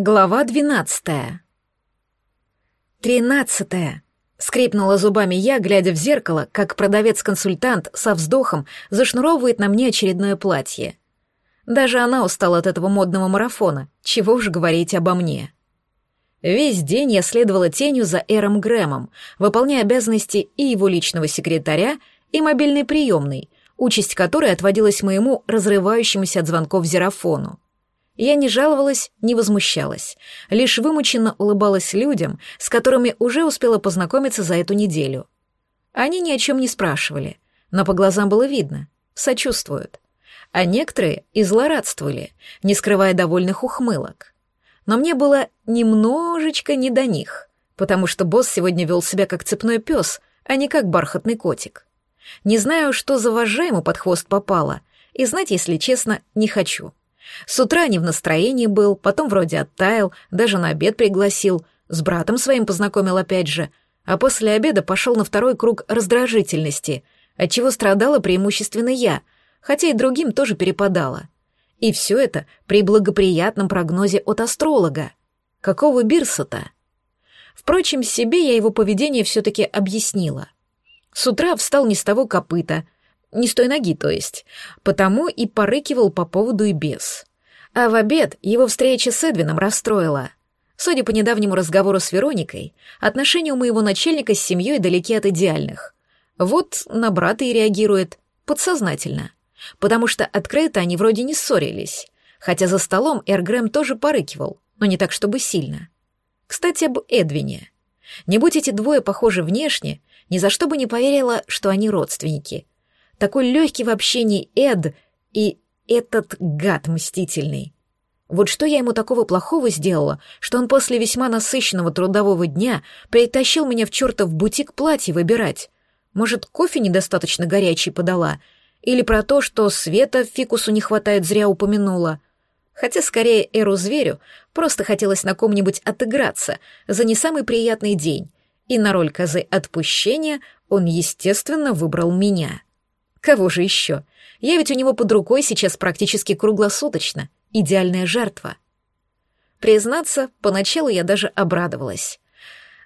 Глава двенадцатая. Тринадцатая. Скрипнула зубами я, глядя в зеркало, как продавец-консультант со вздохом зашнуровывает на мне очередное платье. Даже она устала от этого модного марафона, чего уж говорить обо мне. Весь день я следовала тенью за Эром Грэмом, выполняя обязанности и его личного секретаря, и мобильной приемной, участь которой отводилась моему разрывающемуся от звонков зерафону. Я не жаловалась, не возмущалась, лишь вымученно улыбалась людям, с которыми уже успела познакомиться за эту неделю. Они ни о чем не спрашивали, но по глазам было видно, сочувствуют. А некоторые и злорадствовали, не скрывая довольных ухмылок. Но мне было немножечко не до них, потому что босс сегодня вел себя как цепной пес, а не как бархатный котик. Не знаю, что за вожжа ему под хвост попало, и знать, если честно, не хочу. С утра не в настроении был, потом вроде оттаял, даже на обед пригласил, с братом своим познакомил опять же, а после обеда пошел на второй круг раздражительности, от чего страдала преимущественно я, хотя и другим тоже перепадало. И все это при благоприятном прогнозе от астролога. Какого Бирса-то? Впрочем, себе я его поведение все-таки объяснила. С утра встал не с того копыта — не с той ноги, то есть. Потому и порыкивал по поводу и без. А в обед его встреча с Эдвином расстроила. Судя по недавнему разговору с Вероникой, отношения у моего начальника с семьей далеки от идеальных. Вот на брата и реагирует подсознательно. Потому что открыто они вроде не ссорились. Хотя за столом Эргрэм тоже порыкивал, но не так, чтобы сильно. Кстати, об Эдвине. Не будь эти двое похожи внешне, ни за что бы не поверила, что они родственники — такой легкий в общении Эд и этот гад мстительный. Вот что я ему такого плохого сделала, что он после весьма насыщенного трудового дня притащил меня в чертов бутик платье выбирать. Может, кофе недостаточно горячий подала? Или про то, что света фикусу не хватает, зря упомянула? Хотя скорее Эру-зверю просто хотелось на ком-нибудь отыграться за не самый приятный день, и на роль козы отпущения он, естественно, выбрал меня. Кого же еще? Я ведь у него под рукой сейчас практически круглосуточно. Идеальная жертва. Признаться, поначалу я даже обрадовалась.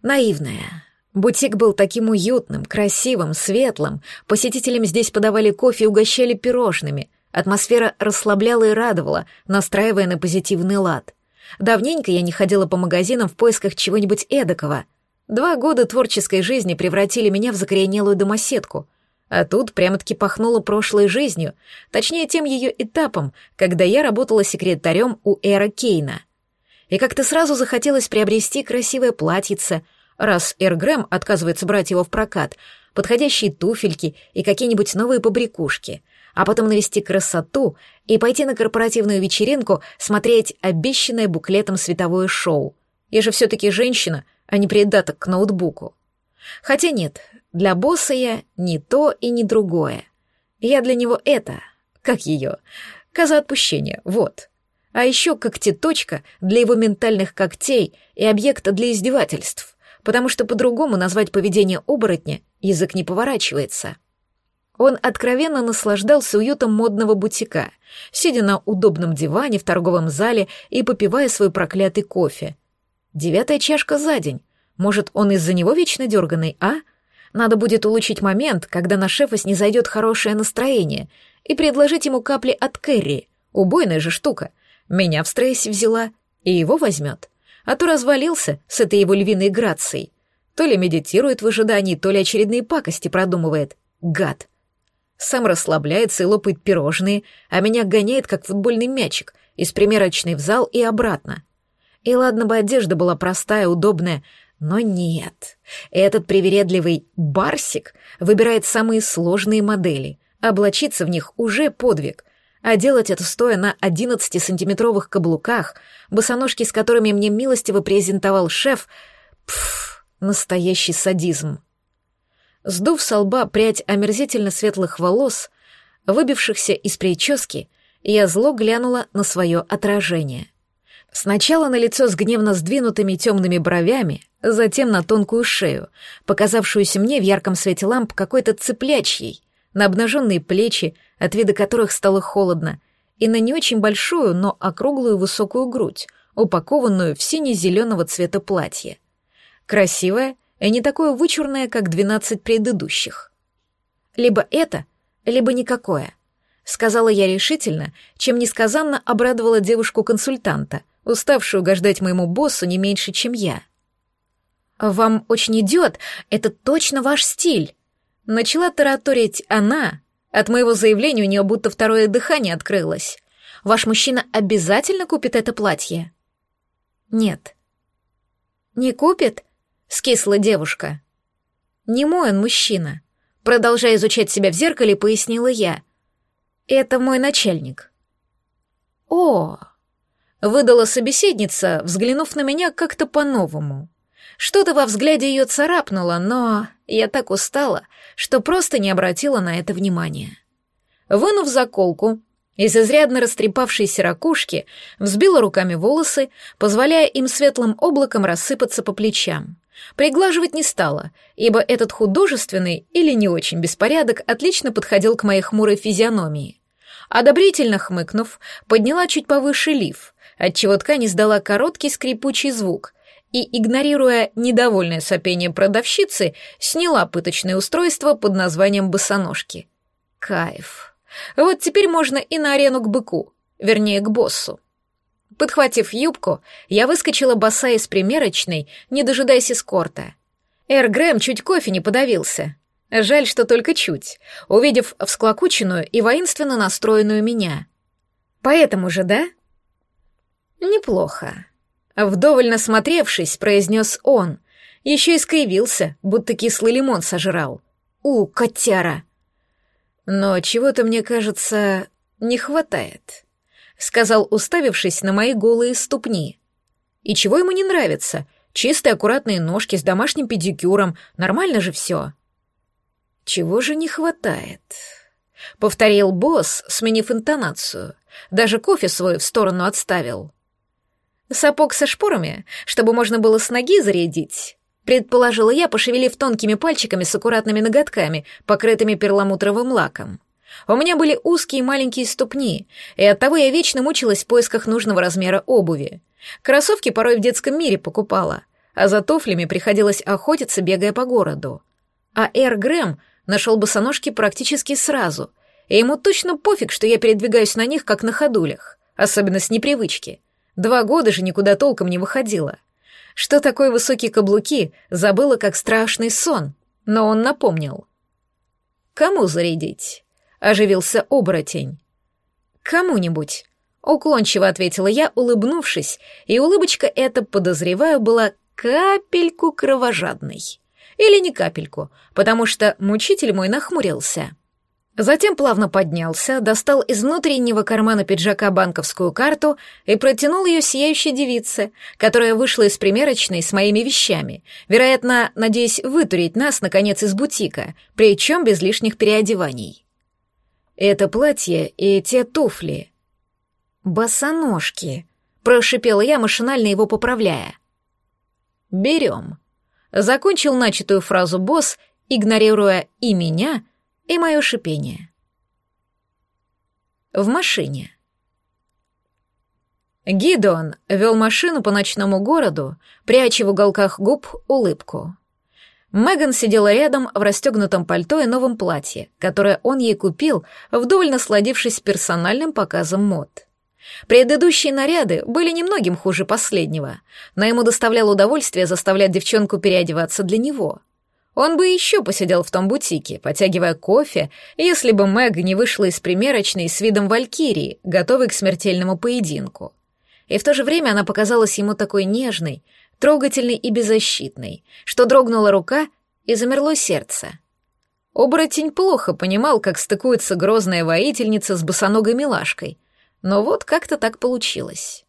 Наивная. Бутик был таким уютным, красивым, светлым. Посетителям здесь подавали кофе и угощали пирожными. Атмосфера расслабляла и радовала, настраивая на позитивный лад. Давненько я не ходила по магазинам в поисках чего-нибудь эдакого. Два года творческой жизни превратили меня в закоренелую домоседку — а тут прямо-таки пахнуло прошлой жизнью, точнее тем ее этапом, когда я работала секретарем у Эра Кейна. И как-то сразу захотелось приобрести красивое платьице, раз Эр Грэм отказывается брать его в прокат, подходящие туфельки и какие-нибудь новые побрякушки, а потом навести красоту и пойти на корпоративную вечеринку смотреть обещанное буклетом световое шоу. Я же все-таки женщина, а не придаток к ноутбуку. Хотя нет, для босса я не то и не другое. Я для него это, как ее, коза отпущения, вот. А еще когтеточка для его ментальных когтей и объекта для издевательств, потому что по-другому назвать поведение оборотня язык не поворачивается. Он откровенно наслаждался уютом модного бутика, сидя на удобном диване в торговом зале и попивая свой проклятый кофе. Девятая чашка за день. Может, он из-за него вечно дерганый, а? Надо будет улучшить момент, когда на шефа снизойдет хорошее настроение, и предложить ему капли от Кэрри. Убойная же штука. Меня в стрессе взяла, и его возьмет. А то развалился с этой его львиной грацией. То ли медитирует в ожидании, то ли очередные пакости продумывает. Гад. Сам расслабляется и лопает пирожные, а меня гоняет, как футбольный мячик, из примерочной в зал и обратно. И ладно бы одежда была простая, удобная, но нет, этот привередливый барсик выбирает самые сложные модели. Облачиться в них уже подвиг, а делать это стоя на 11-сантиметровых каблуках, босоножки с которыми мне милостиво презентовал шеф, пф, настоящий садизм. Сдув со лба прядь омерзительно светлых волос, выбившихся из прически, я зло глянула на свое отражение — Сначала на лицо с гневно сдвинутыми темными бровями, затем на тонкую шею, показавшуюся мне в ярком свете ламп какой-то цыплячьей, на обнаженные плечи, от вида которых стало холодно, и на не очень большую, но округлую высокую грудь, упакованную в сине-зеленого цвета платье. Красивое и не такое вычурное, как двенадцать предыдущих. Либо это, либо никакое, сказала я решительно, чем несказанно обрадовала девушку-консультанта, уставшую угождать моему боссу не меньше, чем я. «Вам очень идет, это точно ваш стиль», — начала тараторить она, от моего заявления у нее будто второе дыхание открылось. «Ваш мужчина обязательно купит это платье?» «Нет». «Не купит?» — скисла девушка. «Не мой он мужчина», — продолжая изучать себя в зеркале, пояснила я. «Это мой начальник». «О!» — выдала собеседница, взглянув на меня как-то по-новому. Что-то во взгляде ее царапнуло, но я так устала, что просто не обратила на это внимания. Вынув заколку, из изрядно растрепавшейся ракушки взбила руками волосы, позволяя им светлым облаком рассыпаться по плечам. Приглаживать не стала, ибо этот художественный или не очень беспорядок отлично подходил к моей хмурой физиономии. Одобрительно хмыкнув, подняла чуть повыше лиф, отчего ткань издала короткий скрипучий звук, и, игнорируя недовольное сопение продавщицы, сняла пыточное устройство под названием «босоножки». Кайф. Вот теперь можно и на арену к быку, вернее, к боссу. Подхватив юбку, я выскочила босая из примерочной, не дожидаясь эскорта. Эр Грэм чуть кофе не подавился. Жаль, что только чуть, увидев всклокоченную и воинственно настроенную меня. Поэтому же, да? Неплохо. Вдоволь насмотревшись, произнес он. Еще и скривился, будто кислый лимон сожрал. У, котяра! Но чего-то, мне кажется, не хватает, сказал, уставившись на мои голые ступни. И чего ему не нравится? Чистые аккуратные ножки с домашним педикюром, нормально же все. Чего же не хватает? Повторил босс, сменив интонацию. Даже кофе свой в сторону отставил. Сапог со шпорами, чтобы можно было с ноги зарядить, предположила я, пошевелив тонкими пальчиками с аккуратными ноготками, покрытыми перламутровым лаком. У меня были узкие маленькие ступни, и оттого я вечно мучилась в поисках нужного размера обуви. Кроссовки порой в детском мире покупала, а за туфлями приходилось охотиться, бегая по городу. А Эр Грэм нашел босоножки практически сразу, и ему точно пофиг, что я передвигаюсь на них, как на ходулях, особенно с непривычки — Два года же никуда толком не выходила. Что такое высокие каблуки, забыла как страшный сон, но он напомнил. «Кому зарядить?» — оживился оборотень. «Кому-нибудь», — уклончиво ответила я, улыбнувшись, и улыбочка эта, подозреваю, была капельку кровожадной. Или не капельку, потому что мучитель мой нахмурился. Затем плавно поднялся, достал из внутреннего кармана пиджака банковскую карту и протянул ее сияющей девице, которая вышла из примерочной с моими вещами, вероятно, надеясь вытурить нас, наконец, из бутика, причем без лишних переодеваний. Это платье и те туфли. «Босоножки», — прошипела я, машинально его поправляя. «Берем», — закончил начатую фразу босс, игнорируя и меня, и мое шипение. В машине. Гидон вел машину по ночному городу, пряча в уголках губ улыбку. Меган сидела рядом в расстегнутом пальто и новом платье, которое он ей купил, вдоволь насладившись персональным показом мод. Предыдущие наряды были немногим хуже последнего, но ему доставляло удовольствие заставлять девчонку переодеваться для него. Он бы еще посидел в том бутике, потягивая кофе, если бы Мэг не вышла из примерочной с видом валькирии, готовой к смертельному поединку. И в то же время она показалась ему такой нежной, трогательной и беззащитной, что дрогнула рука и замерло сердце. Оборотень плохо понимал, как стыкуется грозная воительница с босоногой милашкой, но вот как-то так получилось.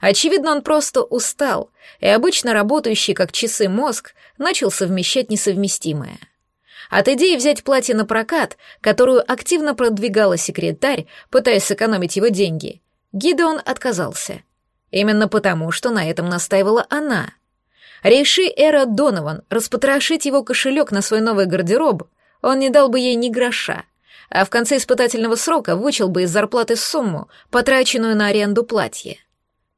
Очевидно, он просто устал, и обычно работающий как часы мозг начал совмещать несовместимое. От идеи взять платье на прокат, которую активно продвигала секретарь, пытаясь сэкономить его деньги, Гидеон отказался. Именно потому, что на этом настаивала она. Реши Эра Донован распотрошить его кошелек на свой новый гардероб, он не дал бы ей ни гроша, а в конце испытательного срока вычел бы из зарплаты сумму, потраченную на аренду платья.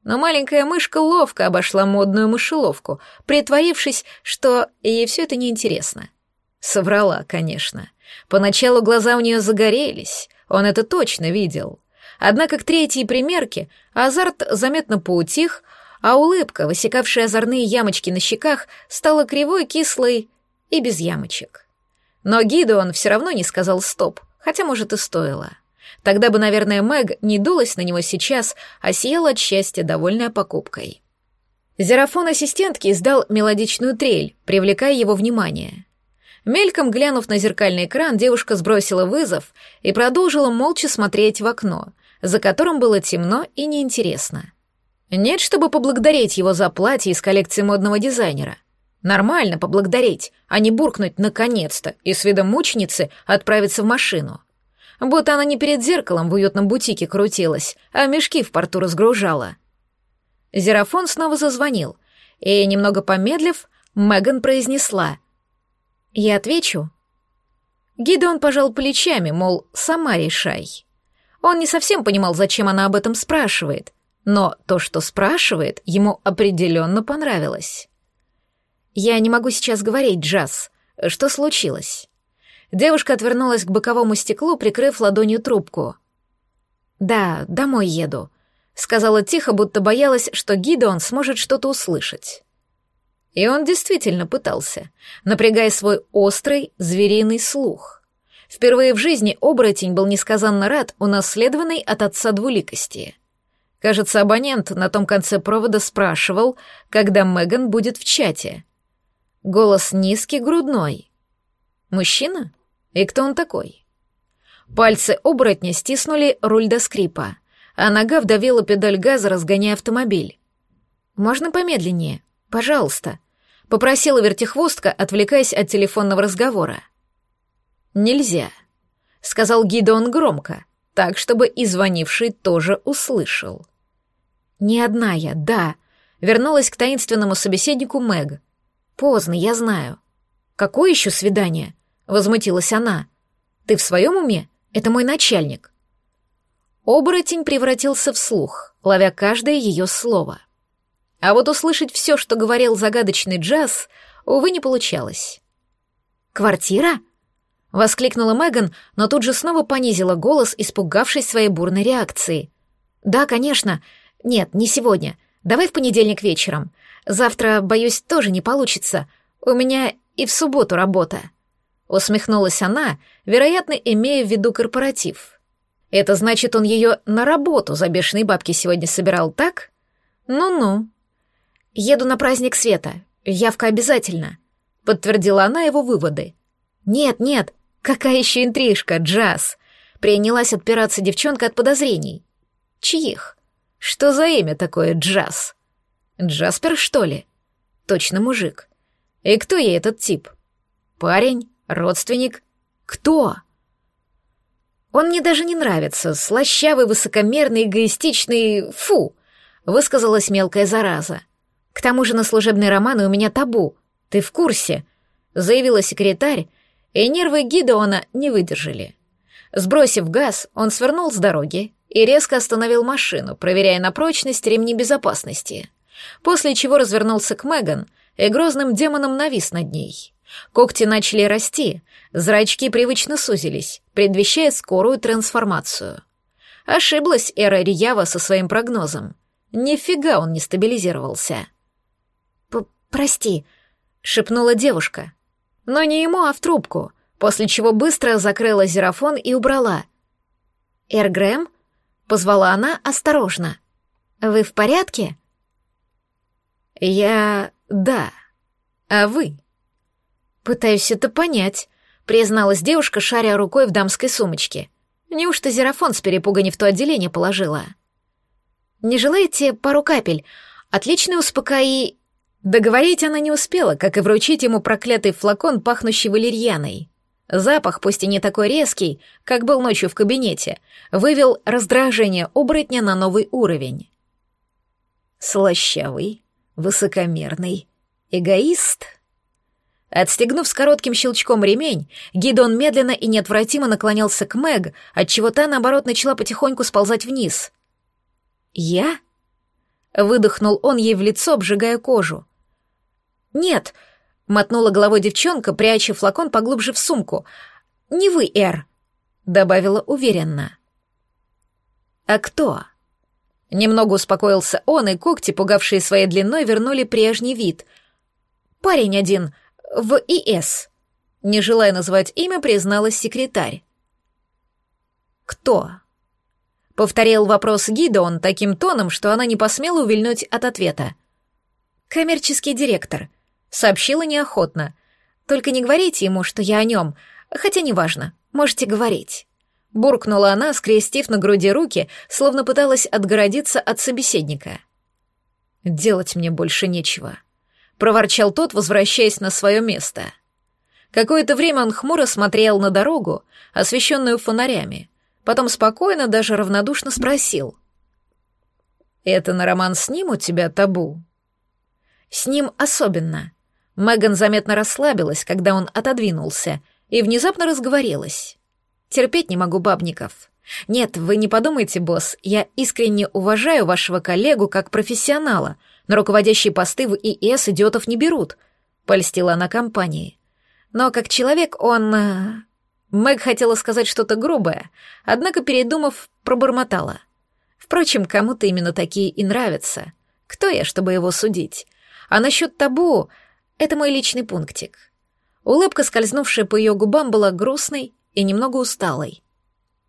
Но маленькая мышка ловко обошла модную мышеловку, притворившись, что ей все это неинтересно. Соврала, конечно. Поначалу глаза у нее загорелись, он это точно видел. Однако к третьей примерке азарт заметно поутих, а улыбка, высекавшая озорные ямочки на щеках, стала кривой, кислой и без ямочек. Но гиду он все равно не сказал «стоп», хотя, может, и стоило. Тогда бы, наверное, Мэг не дулась на него сейчас, а сияла от счастья, довольная покупкой. Зерафон ассистентки издал мелодичную трель, привлекая его внимание. Мельком глянув на зеркальный экран, девушка сбросила вызов и продолжила молча смотреть в окно, за которым было темно и неинтересно. Нет, чтобы поблагодарить его за платье из коллекции модного дизайнера. Нормально поблагодарить, а не буркнуть наконец-то и с видом мученицы отправиться в машину будто она не перед зеркалом в уютном бутике крутилась, а мешки в порту разгружала. Зерафон снова зазвонил, и, немного помедлив, Меган произнесла. «Я отвечу». Гидеон пожал плечами, мол, сама решай. Он не совсем понимал, зачем она об этом спрашивает, но то, что спрашивает, ему определенно понравилось. «Я не могу сейчас говорить, Джаз. Что случилось?» Девушка отвернулась к боковому стеклу, прикрыв ладонью трубку. «Да, домой еду», — сказала тихо, будто боялась, что Гидеон сможет что-то услышать. И он действительно пытался, напрягая свой острый звериный слух. Впервые в жизни оборотень был несказанно рад унаследованной от отца двуликости. Кажется, абонент на том конце провода спрашивал, когда Меган будет в чате. Голос низкий, грудной. Мужчина? И кто он такой? Пальцы оборотня стиснули руль до скрипа, а нога вдавила педаль газа, разгоняя автомобиль. «Можно помедленнее? Пожалуйста», — попросила вертихвостка, отвлекаясь от телефонного разговора. «Нельзя», — сказал Гидеон громко, так, чтобы и звонивший тоже услышал. «Не одна я, да», — вернулась к таинственному собеседнику Мэг. «Поздно, я знаю». «Какое еще свидание?» Возмутилась она. «Ты в своем уме? Это мой начальник». Оборотень превратился в слух, ловя каждое ее слово. А вот услышать все, что говорил загадочный джаз, увы, не получалось. «Квартира?» — воскликнула Меган, но тут же снова понизила голос, испугавшись своей бурной реакции. «Да, конечно. Нет, не сегодня. Давай в понедельник вечером. Завтра, боюсь, тоже не получится. У меня и в субботу работа». Усмехнулась она, вероятно, имея в виду корпоратив. Это значит, он ее на работу за бешеные бабки сегодня собирал, так? Ну-ну. Еду на праздник света. Явка обязательно. Подтвердила она его выводы. Нет, нет, какая еще интрижка, Джаз. Принялась отпираться девчонка от подозрений. Чьих? Что за имя такое Джаз? Джаспер, что ли? Точно мужик. И кто ей этот тип? Парень? Родственник? Кто? Он мне даже не нравится, слащавый, высокомерный, эгоистичный... Фу!» — высказалась мелкая зараза. «К тому же на служебные романы у меня табу. Ты в курсе?» — заявила секретарь, и нервы Гидеона не выдержали. Сбросив газ, он свернул с дороги и резко остановил машину, проверяя на прочность ремни безопасности, после чего развернулся к Меган и грозным демоном навис над ней. Когти начали расти, зрачки привычно сузились, предвещая скорую трансформацию. Ошиблась Эра Риява со своим прогнозом. Нифига он не стабилизировался. «Прости», — шепнула девушка. Но не ему, а в трубку, после чего быстро закрыла зерафон и убрала. «Эр Грэм?» — позвала она осторожно. «Вы в порядке?» «Я... да. А вы?» «Пытаюсь это понять», — призналась девушка, шаря рукой в дамской сумочке. «Неужто зерафон с перепуга не в то отделение положила?» «Не желаете пару капель? Отличный успокои...» Договорить она не успела, как и вручить ему проклятый флакон, пахнущий валерьяной. Запах, пусть и не такой резкий, как был ночью в кабинете, вывел раздражение оборотня на новый уровень. Слащавый, высокомерный, эгоист — Отстегнув с коротким щелчком ремень, Гидон медленно и неотвратимо наклонялся к Мэг, отчего та, наоборот, начала потихоньку сползать вниз. «Я?» Выдохнул он ей в лицо, обжигая кожу. «Нет», — мотнула головой девчонка, пряча флакон поглубже в сумку. «Не вы, Эр», — добавила уверенно. «А кто?» Немного успокоился он, и когти, пугавшие своей длиной, вернули прежний вид. «Парень один, в ИС», — не желая называть имя, призналась секретарь. «Кто?» Повторил вопрос Гидеон таким тоном, что она не посмела увильнуть от ответа. «Коммерческий директор», — сообщила неохотно. «Только не говорите ему, что я о нем, хотя неважно, можете говорить». Буркнула она, скрестив на груди руки, словно пыталась отгородиться от собеседника. «Делать мне больше нечего», — проворчал тот, возвращаясь на свое место. Какое-то время он хмуро смотрел на дорогу, освещенную фонарями, Потом спокойно, даже равнодушно спросил. «Это на роман с ним у тебя табу?» «С ним особенно». Меган заметно расслабилась, когда он отодвинулся, и внезапно разговорилась. «Терпеть не могу бабников. Нет, вы не подумайте, босс, я искренне уважаю вашего коллегу как профессионала, но руководящие посты в ИС идиотов не берут», — польстила она компании. «Но как человек он...» э, Мэг хотела сказать что-то грубое, однако, передумав, пробормотала. Впрочем, кому-то именно такие и нравятся. Кто я, чтобы его судить? А насчет табу — это мой личный пунктик. Улыбка, скользнувшая по ее губам, была грустной и немного усталой.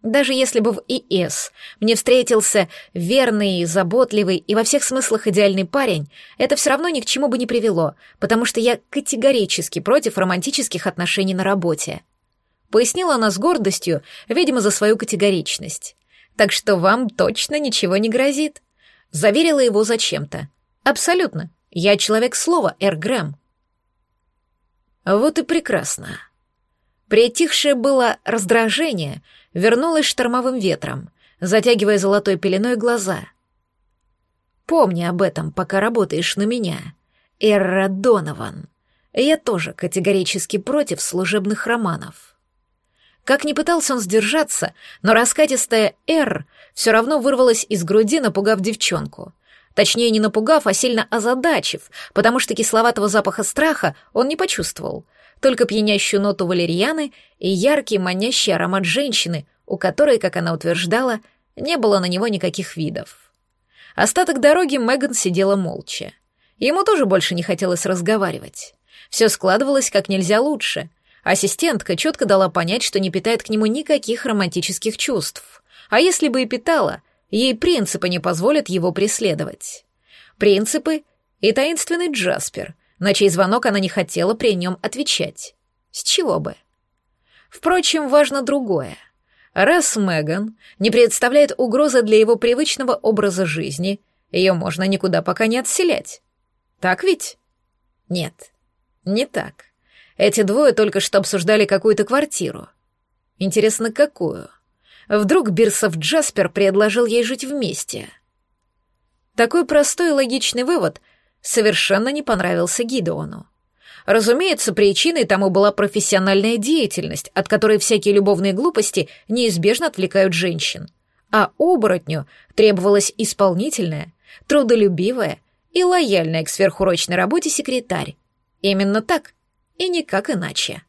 Даже если бы в ИС мне встретился верный, заботливый и во всех смыслах идеальный парень, это все равно ни к чему бы не привело, потому что я категорически против романтических отношений на работе. Пояснила она с гордостью, видимо, за свою категоричность. Так что вам точно ничего не грозит. Заверила его зачем-то. Абсолютно. Я человек слова, Эр Грэм. Вот и прекрасно. Притихшее было раздражение вернулось штормовым ветром, затягивая золотой пеленой глаза. Помни об этом, пока работаешь на меня, Эрра Донован. Я тоже категорически против служебных романов. Как ни пытался он сдержаться, но раскатистая «Р» все равно вырвалась из груди, напугав девчонку. Точнее, не напугав, а сильно озадачив, потому что кисловатого запаха страха он не почувствовал, только пьянящую ноту валерьяны и яркий манящий аромат женщины, у которой, как она утверждала, не было на него никаких видов. Остаток дороги Меган сидела молча. Ему тоже больше не хотелось разговаривать. Все складывалось как нельзя лучше, Ассистентка четко дала понять, что не питает к нему никаких романтических чувств. А если бы и питала, ей принципы не позволят его преследовать. Принципы и таинственный Джаспер, на чей звонок она не хотела при нем отвечать. С чего бы? Впрочем, важно другое. Раз Меган не представляет угрозы для его привычного образа жизни, ее можно никуда пока не отселять. Так ведь? Нет, не так. Эти двое только что обсуждали какую-то квартиру. Интересно, какую? Вдруг Бирсов Джаспер предложил ей жить вместе? Такой простой и логичный вывод совершенно не понравился Гидеону. Разумеется, причиной тому была профессиональная деятельность, от которой всякие любовные глупости неизбежно отвлекают женщин. А оборотню требовалась исполнительная, трудолюбивая и лояльная к сверхурочной работе секретарь. Именно так и никак иначе.